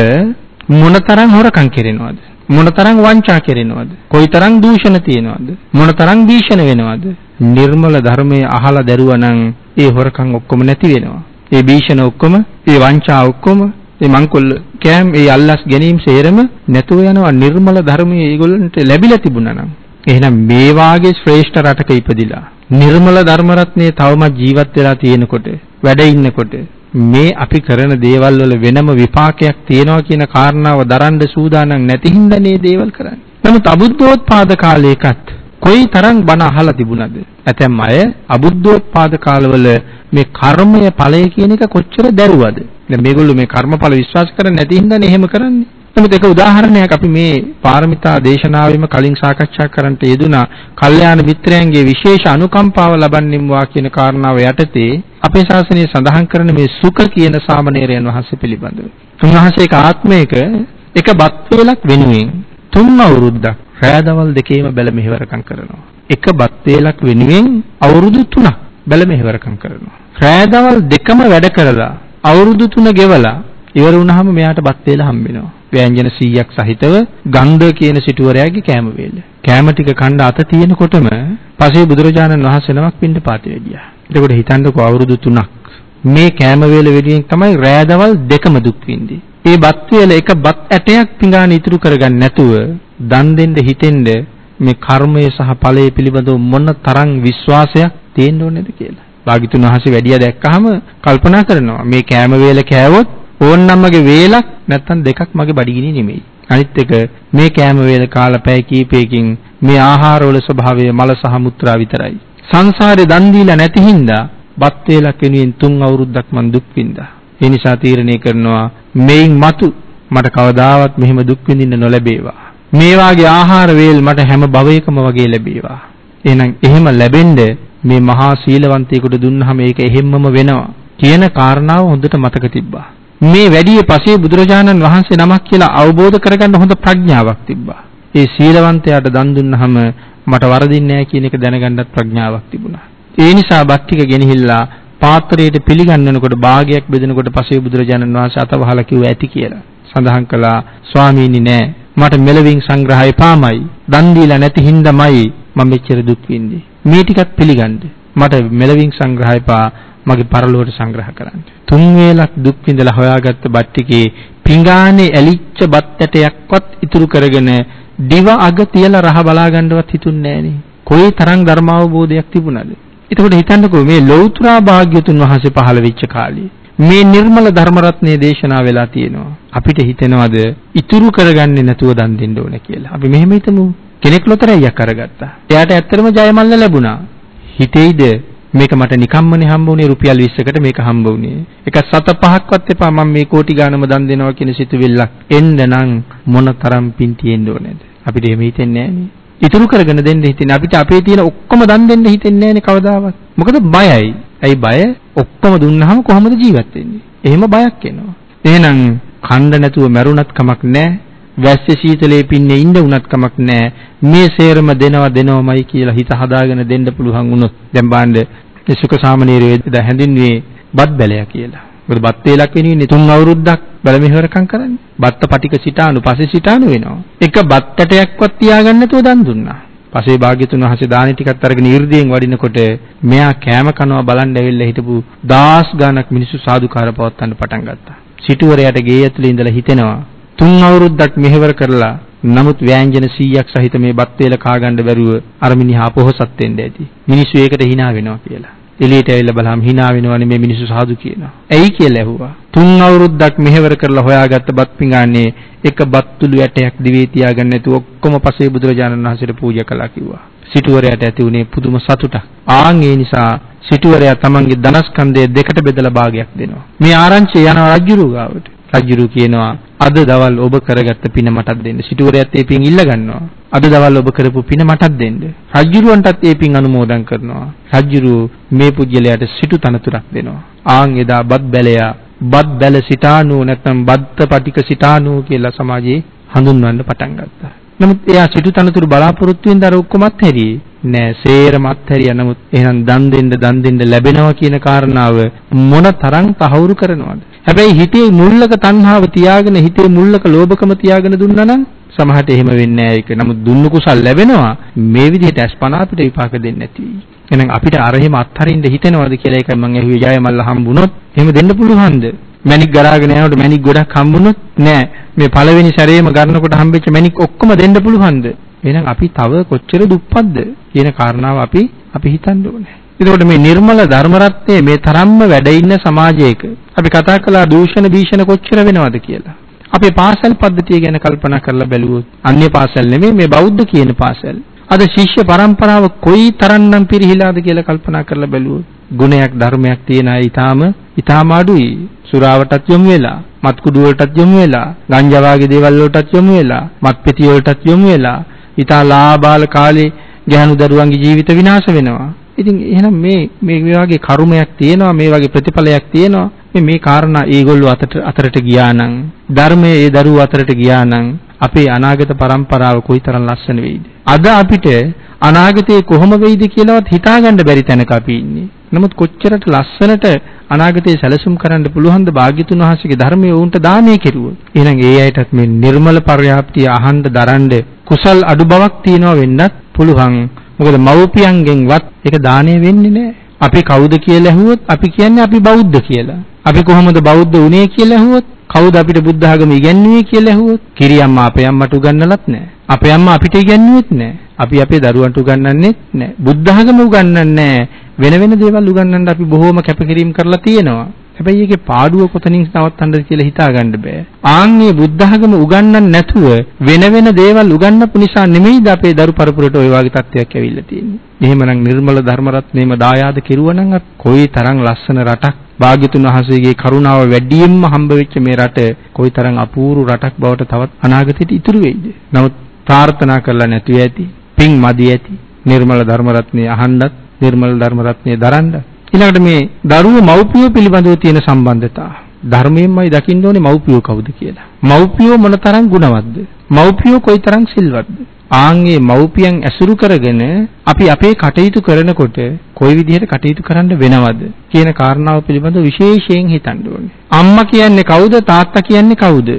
මොනතරම් හොරකම් කරනවද? මොනතරම් වංචා කරනවද? කොයිතරම් දූෂණ තියෙනවද? මොනතරම් භීෂණ වෙනවද? නිර්මල ධර්මයේ අහලා දරුවා නම් ඒ හොරකම් ඔක්කොම නැති වෙනවා. ඒ භීෂණ ඔක්කොම, ඒ වංචා ඔක්කොම, ඒ මංකොල්ල කෑම්, ඒ අල්ලස් ගැනීම සේරම නැතුව යනවා නිර්මල ධර්මයේ ඒගොල්ලන්ට ලැබිලා තිබුණා නම්. එහෙනම් මේ වාගේ ශ්‍රේෂ්ඨ රටක ඉපදිලා නිර්මල ධර්ම රත්නයේ තවමත් ජීවත් වෙලා තියෙනකොට වැඩ ඉන්නකොට මේ අපි කරන දේවල් වල වෙනම විපාකයක් තියෙනවා කියන කාරණාව දරන්න සූදානම් නැති හින්දා මේ දේවල් කරන්නේ. නමුත් අබුද්ධෝත්පාද කාලයකත් කොයි තරම් බණ අහලා තිබුණද? ඇතැම් අය අබුද්ධෝත්පාද කාලවල මේ කර්මය ඵලය කියන එක කොච්චර දැරුවද? දැන් මේගොල්ලෝ මේ කර්මඵල විශ්වාස කරන්නේ නැති හින්දානේ එහෙම කරන්නේ. නමුත් එක උදාහරණයක් අපි මේ පාරමිතා දේශනාවෙම කලින් සාකච්ඡා කරන්නට යෙදුනා කල්යාණ මිත්‍රයන්ගේ විශේෂ අනුකම්පාව ලබන්නෙම්වා කියන කාරණාව යටතේ අපේ ශාසනය සඳහන් කරන මේ සුඛ කියන සාමණේරයන් වහන්සේ පිළිබඳව. උන්වහන්සේ එක ආත්මයක එක බත් වේලක් වෙනුවෙන් තුන් අවුරුද්දක් රැදවල් දෙකේම බැල මෙහෙවරකම් කරනවා. එක බත් වේලක් වෙනුවෙන් අවුරුදු 3ක් බැල මෙහෙවරකම් කරනවා. රැදවල් දෙකම වැඩ කරලා අවුරුදු 3 ගෙවලා ඉවර වුණාම මෙයාට බත් වේල හම්බ වෙනවා. ව්‍යංජන 100ක් සහිතව ගන්ධ කියන සිටුවරයාගේ කෑම වේල. කෑම ටික කන්න අත තියෙනකොටම පසේ බුදුරජාණන් වහන්සේ නමක් පින්න පාතේ ගියා. එතකොට හිතන්නකෝ අවුරුදු 3ක් මේ කෑම වේල වෙනුවෙන් තමයි රෑදවල් දෙකම දුක් විඳි. ඒ බත් වේල එක බත් ඇටයක් පිඟාන ඉතුරු කරගන්න නැතුව දන් දෙන්න හිතෙන්ද මේ කර්මය සහ ඵලය පිළිබඳව මොන තරම් විශ්වාසයක් තියෙන්න ඕනේද කියලා. භාග්‍යතුන් වහන්සේ වැඩිය දැක්කහම කල්පනා කරනවා මේ කෑම වේල කෑවොත් ඕන්නම් මගේ වේලක් නැත්තම් දෙකක් මගේ බඩගිනි නෙමෙයි. අනිත් එක මේ කෑම වේල කාලා පැය කීපයකින් මේ ආහාරවල ස්වභාවය මල සහ මුත්‍රා විතරයි. සංසාරේ දන් දීලා නැති හින්දා බත් වේලක් වෙනුවෙන් තුන් අවුරුද්දක් මං දුක් විඳා. ඒ නිසා තීරණය කරනවා මේන් මතු මට කවදාවත් මෙහෙම දුක් විඳින්න නොලැබේවා. මේ වාගේ ආහාර වේල් මට හැම භවයකම වගේ ලැබේවා. එහෙනම් එහෙම ලැබෙන්න මේ මහා සීලවන්තයෙකුට දුන්නාම ඒක එහෙම්මම වෙනවා කියන කාරණාව හොඳට මතක තිබ්බා. මේ වැඩි පසේ බුදුරජාණන් වහන්සේ නමක් කියලා අවබෝධ කරගන්න හොඳ ප්‍රඥාවක් තිබ්බා. ඒ සීලවන්තයාට දන් දුන්නාම මට වරදින්නේ නැහැ කියන එක දැනගන්නත් ප්‍රඥාවක් තිබුණා. ඒ නිසා බත් ටික ගෙනහිල්ලා පාත්‍රයට පිළිගන්නනකොට භාගයක් බෙදනකොට පසේ බුදුරජාණන් වහන්සේ අතවහලා කිව්වා ඇති කියලා. සඳහන් කළා ස්වාමීනි නෑ මට මෙලවින් සංග්‍රහය පාමයි. දන් දීලා නැති හින්දාමයි මම මෙච්චර දුක් විඳේ. මේ ටිකත් පිළිගන්න. මට මෙලවින් සංග්‍රහය පා මගේ පරලෝවට සංග්‍රහ කරන්න. තුන් වේලක් දුක් විඳලා හොයාගත්ත බත් ටිකේ පිඟානේ ඇලිච්ච බත් ඇටයක්වත් ඉතුරු කරගෙන දිව අග තියලා රහ බලා ගන්නවත් හිතුන්නේ නෑනේ. කොයි තරම් ධර්මාවබෝධයක් තිබුණාද? එතකොට හිතන්නකෝ මේ ලෞතර භාග්‍යතුන් වහන්සේ පහළ වෙච්ච කාලේ මේ නිර්මල ධර්ම රත්නයේ දේශනා වෙලා තියෙනවා. අපිට හිතෙනවද ඉතුරු කරගන්නේ නැතුව දන් දෙන්න ඕන කියලා. අපි මෙහෙම හිතමු. කෙනෙක් ලොතරැයියක් අරගත්තා. එයාට ඇත්තටම ජයමල්ල ලැබුණා. හිතෙයිද මේක මට නිකම්මනේ හම්බ වුණේ රුපියල් 20කට මේක හම්බ වුණේ. එක සත පහක්වත් එපා මම මේ කෝටි ගානම දන් දෙනවා කියන සිතුවිල්ලක් එන්න නම් මොන තරම් පින් තියෙන්න ඕනේද? අපිට එහෙම හිතෙන්නේ නැහනේ. ඉතුරු කරගෙන දෙන්න හිතෙන්නේ අපිට අපේ තියෙන ඔක්කොම දන් දෙන්න හිතෙන්නේ නැහනේ කවදාවත්. මොකද බයයි. ඇයි බය? ඔක්කොම දුන්නාම කොහොමද ජීවත් වෙන්නේ? එහෙම බයක් එනවා. එහෙනම් කණ්ඩ නැතුව මැරුණත් කමක් නැහැ. වැස්සේ සීතලේ පින්නේ ඉන්න උනත් කමක් නැහැ. මේ සේරම දෙනවා දෙනවමයි කියලා හිත හදාගෙන දෙන්න පුළුවන් වුණොත් දැන් බාණ්ඩ මේ සුඛ සාමනීරයේ හැඳින්වේ බත් බැලය කියලා. මොකද බත් වේලක් වෙනුවෙන් තුන් අවුරුද්දක් බැල මෙහෙවරකම් කරන්නේ. බත්ත පටික සිතානු පස්සේ සිතානු වෙනවා. එක බත් ඇටයක්වත් තියාගන්න නැතුව දන් දුන්නා. පස්සේ භාග්‍යතුන් වහන්සේ දානි ටිකත් අරගෙන 이르දියෙන් වඩිනකොට මෙයා කෑම කනවා බලන් ඇවිල්ලා හිටපු දාස් ගානක් මිනිස්සු සාදුකාර පවත්වන්න පටන් ගත්තා. සිටුවරයාට ගේ ඇතුලේ ඉඳලා හිතෙනවා තුන් අවුරුද්දක් මෙහෙවර කරලා නමුත් ව්‍යංජන 100ක් සහිත මේ බත් වේල කා ගන්න බැරුව අර මිනිහා පොහසත් වෙන්න ඇති. මිනිස්සු ඒකට hina වෙනවා කියලා. එළියට ඇවිල්ලා බලහම hina වෙනවනේ මේ මිනිස්සු සාදු කියනවා. ඇයි කියලා ඇහුවා. තුන් අවුරුද්දක් මෙහෙවර කරලා හොයාගත්ත බත් පිඟානේ එක බත් තුළු ඇටයක් දිවේ තියාගන්න නැතුව ඔක්කොම පසේ බුදුරජාණන් වහන්සේට පූජා කළා කිව්වා. සිටුවරයාට ඇති වුණේ පුදුම සතුටක්. ආන් ඒ නිසා සිටුවරයා තමන්ගේ ධනස්කන්ධය දෙකට බෙදලා භාගයක් දෙනවා. මේ ආරංචිය යනවා රජුරු ගාවට. රජුරු කියනවා අද දවල් ඔබ කරගත්ත පින මටත් දෙන්න. සිටුවරයාත් ඒ පින් ඉල්ල ගන්නවා. අද දවල් ඔබ කරපු පින මටත් දෙන්න. රජුරුවන්ටත් ඒ පින් අනුමෝදන් කරනවා. රජුරු මේ පුජ්‍යලයට සිටු තනතුරක් දෙනවා. ආන් එදා බත් බැලයා බත් බැල සිතානු නැත්නම් බද්ද පටික සිතානු කියලා සමාජයේ හඳුන්වන්න පටන් ගත්තා. නමුත් එයා සිටු තනතුරු බලාපොරොත්තු වෙන දර ඔක්කොමත් හැරියේ නෑ සේරම අත්හැරියා නමුත් එහෙනම් දන් දෙන්න දන් දෙන්න ලැබෙනවා කියන කාරණාව මොන තරම් තහවුරු කරනවද හැබැයි හිතේ මුල්ලක තණ්හාව තියාගෙන හිතේ මුල්ලක ලෝභකම තියාගෙන දුන්නා නම් සමහරට එහෙම වෙන්නේ නෑ ඒක. නමුත් දුන්නු කුසල් ලැබෙනවා මේ විදිහට අස්පනා අපිට විපාක දෙන්නේ නැති. එහෙනම් අපිට අර එහෙම අත්හරින්න හිතෙනවද කියලා ඒකයි මම ඇහුවේ ජයමල්ල හම්බුනොත් එහෙම දෙන්න පුළුවන්ද? මැණික් ගරාගෙන යනකොට මැණික් ගොඩක් හම්බුනොත් නෑ. මේ පළවෙනි සැරේම ගන්නකොට හම්බෙච්ච මැණික් ඔක්කොම දෙන්න පුළුවන්ද? එහෙනම් අපි තව කොච්චර දුප්පත්ද කියන කාරණාව අපි අපි හිතන්න ඕනේ. එතකොට මේ නිර්මල ධර්ම රත්නයේ මේ තරම්ම වැඩ ඉන්න සමාජයක අපි කතා කළා දූෂණ භීෂණ කොච්චර වෙනවද කියලා. අපේ පාසල් පද්ධතිය ගැන කල්පනා කරලා බැලුවොත් අන්‍ය පාසල් නෙමෙයි මේ බෞද්ධ කියන පාසල්. අද ශිෂ්‍ය පරම්පරාව කොයි තරම්නම් පිරිහිලාද කියලා කල්පනා කරලා බැලුවොත් ගුණයක් ධර්මයක් තියන අය ඊටාම ඊටාම අඩුයි. සුරාවටත් යොමු වෙලා, මත් කුඩු වලටත් යොමු වෙලා, ගංජා වගේ දේවල් වලටත් යොමු වෙලා, මත් පෙති වලටත් යොමු වෙලා, ඊටා ලාබාල කාලේ ගැහණු දරුවන්ගේ ජීවිත විනාශ වෙනවා. ඉතින් එහෙනම් මේ මේ වගේ කර්මයක් තියෙනවා මේ වගේ ප්‍රතිඵලයක් තියෙනවා. මේ මේ කාරණා ඒගොල්ලෝ අතට අතරට ගියා නම් ධර්මයේ ඒ දරුවෝ අතරට ගියා නම් අපේ අනාගත પરම්පරාව කොයිතරම් ලස්සන වෙයිද? අද අපිට අනාගතේ කොහොම වෙයිද කියලාවත් හිතාගන්න බැරි තැනක අපි ඉන්නේ. නමුත් කොච්චරට ලස්සනට අනාගතේ සැලසුම් කරන්න පුළුවන්ද භාග්‍යතුන් වහන්සේගේ ධර්මයේ උන්ට දානය කෙරුවොත් එහෙනම් ඒ අයටත් මේ නිර්මල පර්යාප්තිය අහන්න දරන්න කුසල් අඩු බවක් තියෙනවා වෙන්නත් පුළුවන් මොකද මව්පියන්ගෙන්වත් ඒක දාණය වෙන්නේ නැහැ. අපි කවුද කියලා ඇහුවොත් අපි කියන්නේ අපි බෞද්ධ කියලා. අපි කොහොමද බෞද්ධ වුණේ කියලා ඇහුවොත් කවුද අපිට බුද්ධ ආගම ඉගැන්වුවේ කියලා ඇහුවොත් කිරියම්මා අපේ අම්මට උගන්වලත් නැහැ. අපේ අම්මා අපිට ඉගැන්වුවෙත් නැහැ. අපි අපේ දරුවන්ට උගන්වන්නෙත් නැහැ. බුද්ධ ආගම උගන්වන්නේ නැහැ. වෙන වෙන දේවල් උගන්වන්න අපි බොහෝම කැපකිරීම කරලා තියෙනවා. හැබැයි ඒකේ පාඩුව කොතනින් නවත්තන්නද කියලා හිතා ගන්න බෑ. ආන්ගේ බුද්ධ ආගම උගන්වන්න නැතුව වෙන වෙන දේවල් උගන්වපු නිසා නෙමෙයිද අපේ දරු පරපුරට ওই වගේ තත්ත්වයක් ඇවිල්ලා තියෙන්නේ. එහෙමනම් නිර්මල ධර්ම රත්නේම දායාද කෙරුවනම් කොයි තරම් ලස්සන රටක් භාග්‍යතුන් වහන්සේගේ කරුණාව වැඩියෙන්ම හම්බ වෙච්ච මේ රට කොයිතරම් අපූර්ව රටක් බවට තවත් අනාගතයට ඉතුරු වෙයිද? නමුත් ප්‍රාර්ථනා කරලා නැතුව ඇති. පින් මදි ඇති. නිර්මල ධර්ම රත්නේ අහන්නත් නිර්මල ධර්ම රත්නේ දරන්නත් ඊළඟට මේ දරුවෝ මව්පියෝ පිළිබඳව තියෙන සම්බන්ධතාව. ධර්මයෙන්මයි දකින්න ඕනේ මව්පියෝ කවුද කියලා. මව්පියෝ මොනතරම් ගුණවත්ද? මව්පියෝ කොයිතරම් සිල්වත්ද? ආන්ගේ මව්පියන් ඇසුරු කරගෙන අපි අපේ කටයුතු කරනකොට කොයි විදිහට කටයුතු කරන්න වෙනවද කියන කාරණාව පිළිබඳව විශේෂයෙන් හිතන්න ඕනේ. අම්මා කියන්නේ කවුද? තාත්තා කියන්නේ කවුද?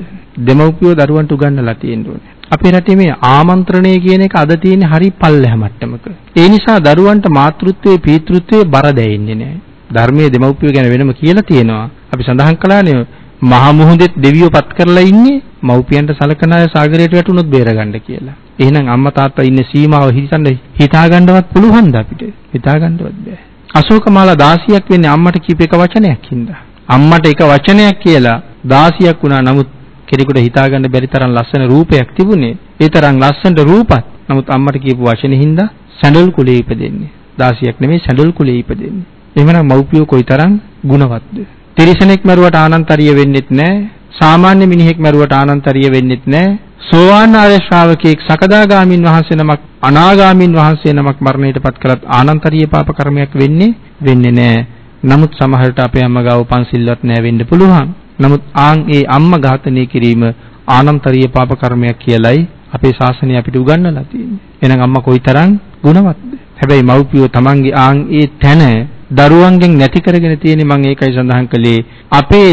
දෙමව්පියෝ දරුවන්ට උගන්වලා තියෙන්න ඕනේ. අපේ රටේ මේ ආමන්ත්‍රණය කියන එක අද තියෙන හරි පල්ලෙහ මට්ටමක. ඒ නිසා දරුවන්ට මාතෘත්වයේ පීතෘත්වයේ බර දැනෙන්නේ නැහැ. ධර්මයේ දෙමව්පියෝ ගැන වෙනම කියලා තියෙනවා. අපි සඳහන් කළානේ මහා මුහුදෙත් දෙවියෝ පත් කරලා ඉන්නේ මව්පියන්ට සලකන අය සාගරයට වැටුනොත් බේරගන්න කියලා. එහෙනම් අම්මා තාත්තා ඉන්නේ සීමාව හිතන්න හිතා ගන්නවත් පුළුවන්ද අපිට? හිතා ගන්නවත් බෑ. අශෝකමාලා 16ක් වෙන්නේ අම්මට කීප එක වචනයක් හින්දා. අම්මට එක වචනයක් කියලා 16ක් වුණා. නමුත් කෙනෙකුට හිතා ගන්න බැරි තරම් ලස්සන රූපයක් තිබුණේ. ඒ තරම් ලස්සනට රූපත්. නමුත් අම්මට කියපු වචනේ හින්දා සැඬල් කුලේ ඉපදෙන්නේ. 16ක් නෙමෙයි සැඬල් කුලේ ඉපදෙන්නේ. එහෙමනම් මව්පියෝ කොයිතරම් ගුණවත්ද? තිරිසනෙක් මරුවට ආනන්තරිය වෙන්නෙත් නැහැ. සාමාන්‍ය මිනිහෙක් මරුවට ආනන්තරිය වෙන්නෙත් නැහැ. සෝවාන් ආර්ය ශ්‍රාවකෙක් සකදාගාමින් වහන්සේ නමක් අනාගාමින් වහන්සේ නමක් මරණයටපත් කළත් ආනන්තරිය පාප කර්මයක් වෙන්නේ වෙන්නේ නැහැ. නමුත් සමහරට අපේ අම්මා ගාව පන්සිල්වත් නැහැ වෙන්න පුළුවන්. නමුත් ආන් ඒ අම්මා ඝාතනය කිරීම ආනන්තරීය පාප කර්මයක් කියලයි අපේ ශාසනය අපිට උගන්වලා තියෙන්නේ. එහෙනම් අම්මා කොයිතරම් ගුණවත්ද? හැබැයි මව්පියෝ Tamange ආන් ඒ තැන දරුවන්ගෙන් නැති කරගෙන තියෙන්නේ මම ඒකයි සඳහන් කළේ අපේ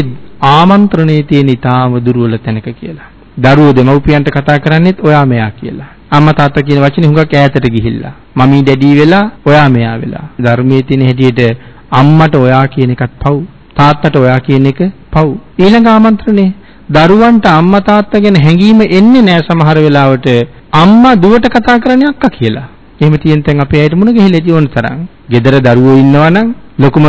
ආමන්ත්‍රණයේ තියෙන ඊටාම දුර්වල තැනක කියලා. දරුවෝ දෙමව්පියන්ට කතා කරන්නේත් ඔයා මෙයා කියලා. අම්මා තාත්තා කියන වචනේ හුඟක් ඈතට ගිහිල්ලා. මමී ඩැඩි වෙලා ඔයා මෙයා වෙලා. ධර්මයේ තියෙන හැටියට අම්මට ඔයා කියන එකත් පව්. තාත්තට ඔයා කියන එක පව්. ඊළඟ ආමන්ත්‍රණය දරුවන්ට අම්මා තාත්තා ගැන හැඟීම එන්නේ නැහැ සමහර වෙලාවට. අම්මා දුවට කතා කරන්නේ අක්කා කියලා. එහෙම තියෙන තැන් අපේ ඇයිට මුණ ගිහිල්ලා ඉති ඕන තරම්. ගෙදර දරුවෝ ඉන්නවනම් ලොකුම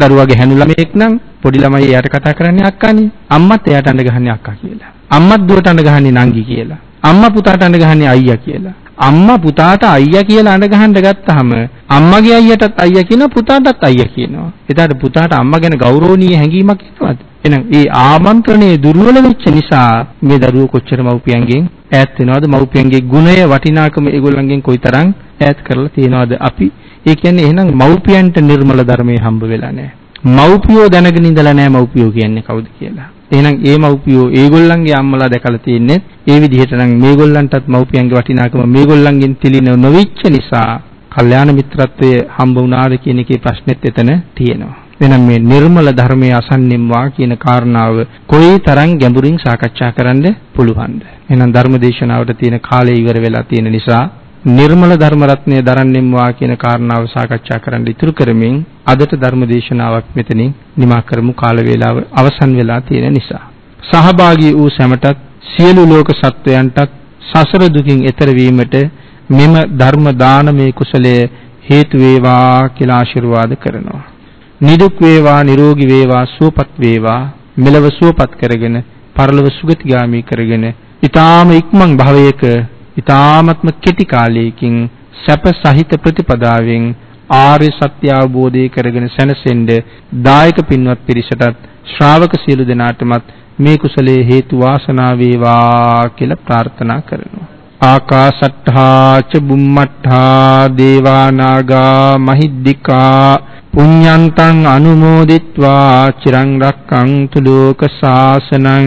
දරුවාගේ හැනු ළමයෙක් නම් පොඩි ළමයි එයාට කතා කරන්නේ අක්කානේ. අම්මත් එයාට අඬ ගහන්නේ අක්කා කියලා. අම්මත් දුවට අඬ ගහන්නේ නංගි කියලා. අම්මා පුතාට අඬ ගහන්නේ අයියා කියලා. අම්මා පුතාට අයියා කියලා අඬ ගහන්න ගත්තාම අම්මගේ අයියටත් අයියා කියනවා පුතාටත් අයියා කියනවා. එතකොට පුතාට අම්මා ගැන ගෞරවනීය හැඟීමක් එනවද? එහෙනම් ඒ ආමන්ත්‍රණයේ දුර්වල වෙච්ච නිසා මේ දරුවෝ කොච්චර මව්පියන්ගෙන් ඈත් වෙනවද? මව්පියන්ගේ ගුණය වටිනාකම ඒගොල්ලන්ගෙන් කොයිතරම් ඈත් කරලා තියනවද? අපි ඒ කියන්නේ එහෙනම් මව්පියන්ට නිර්මල ධර්මයේ හම්බ වෙලා නැහැ. මව්පියෝ දැනගෙන ඉඳලා නැහැ මව්පියෝ කියන්නේ කවුද කියලා. එහෙනම් ඒ මව්පියෝ ඒගොල්ලන්ගේ අම්මලා දැකලා තියෙන්නේ ඒ විදිහට නම් මේගොල්ලන්ටත් මව්පියන්ගේ වටිනාකම මේගොල්ලන්ගෙන් තිලින නොවිච්ච නිසා කල්යාණ මිත්‍රත්වයේ හම්බ වුණාද කියන එකේ ප්‍රශ්නෙත් එතන තියෙනවා. එහෙනම් මේ නිර්මල ධර්මයේ අසන්නෙම්වා කියන කාරණාව කොයි තරම් ගැඹුරින් සාකච්ඡා කරන්න පුළුවන්ද? එහෙනම් ධර්ම දේශනාවට තියෙන කාලය ඉවර වෙලා තියෙන නිසා නිර්මල ධර්ම රත්නය දරන්නෙම්වා කියන කාරණාව සාකච්ඡා කරන්න ඉතුරු කරමින් අදට ධර්ම දේශනාවක් මෙතනින් නිමා කරමු කාල වේලාව අවසන් වෙලා තියෙන නිසා. සහභාගී වූ සැමටත් සියලු ලෝක සත්වයන්ටත් සසර දුකින් එතර වීමට මෙම ධර්ම දානමේ කුසලය හේතු වේවා කියලා ආශිර්වාද කරනවා. නිදුක් වේවා නිරෝගී වේවා සුවපත් වේවා මෙලව සුවපත් කරගෙන පරලොව සුගතිගාමි කරගෙන ඊ타ම ඉක්මන් භවයක ඊ타ත්ම කෙටි කාලයකින් සැප සහිත ප්‍රතිපදාවෙන් ආර්ය සත්‍ය අවබෝධය කරගෙන සැනසෙන්න දායක පින්වත් පිරිසටත් ශ්‍රාවක සියලු දෙනාටමත් මේ කුසලයේ හේතු වාසනා වේවා කියලා ප්‍රාර්ථනා කරනවා. ආකාසට්ඨා ච බුම්මට්ඨා දේවා නාග මහිද්దికා පුඤ්ඤන්තං අනුමෝදිත්වා චිරං රක්ඛන්තු ලෝක සාසනං